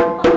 Oh.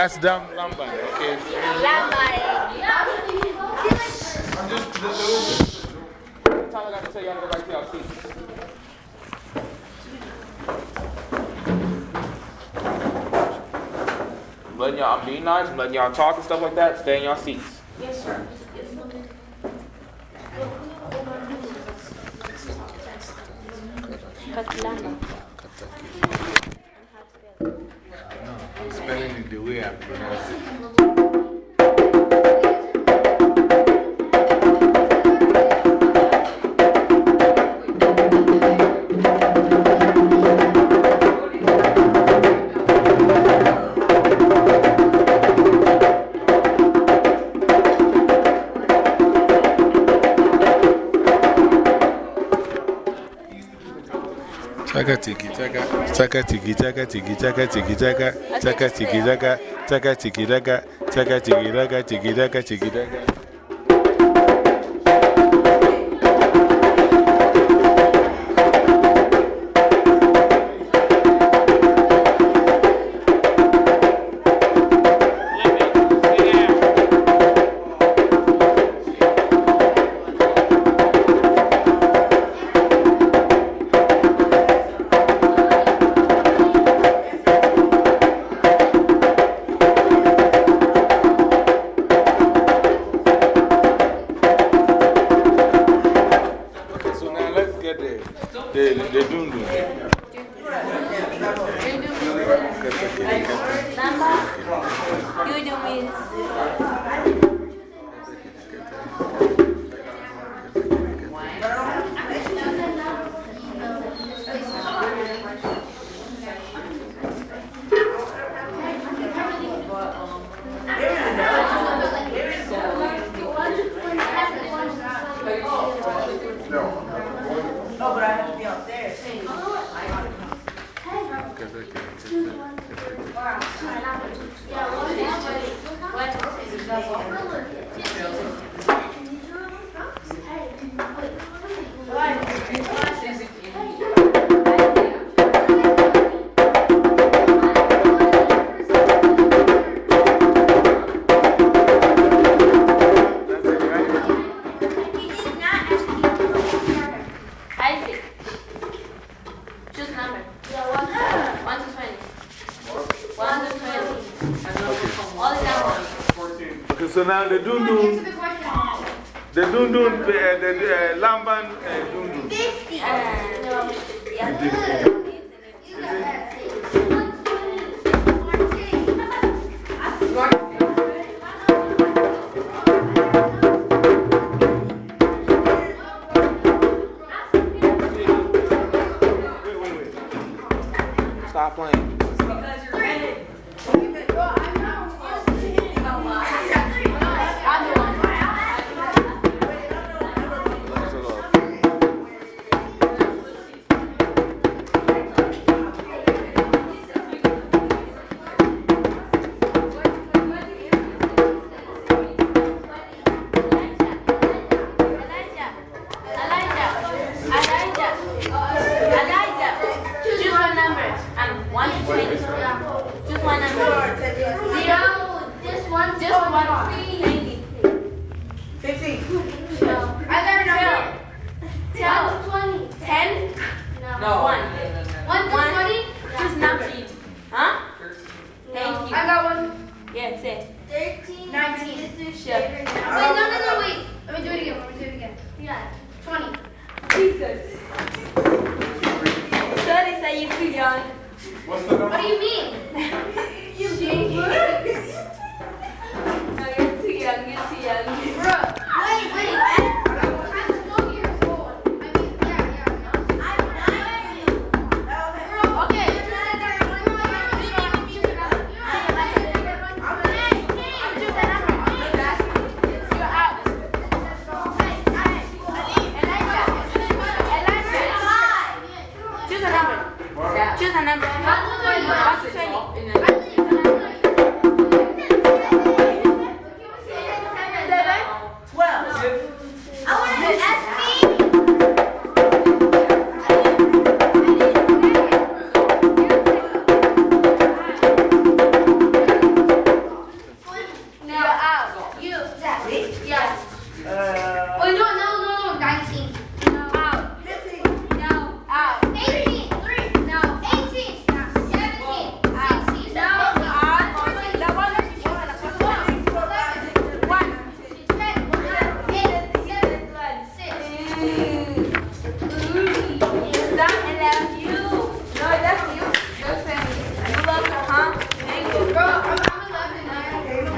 That's damn lamba, okay? I'm just. The, time I got to tell you, I gotta go back to your seats. I'm letting y'all, I'm being nice, I'm letting y'all talk and stuff like that. Stay in your seats. Yes, sir. Katlama. Spelling it the way I pronounce it. Chaka tiki chaka, chaka tiki chaka tiki chaka tiki chaka, chaka tiki chaka, chaka tiki chaka, chaka tiki chaka, tiki chaka, tiki chaka. That's so now the dundu, the dundu, uh, the uh, lamban uh, dundu. Stop Yeah, say. 13. 19. Wait, no, no, no, wait. Let me do it again. Let me do it again. Yeah. 20. Jesus. Sorry, Say you're too young. What's the number? What do you mean?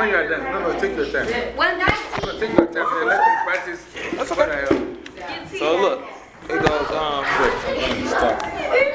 When you are done, no, no, take your time. No, take your time. Let them practice. That's okay. Uh, so look. It goes, um,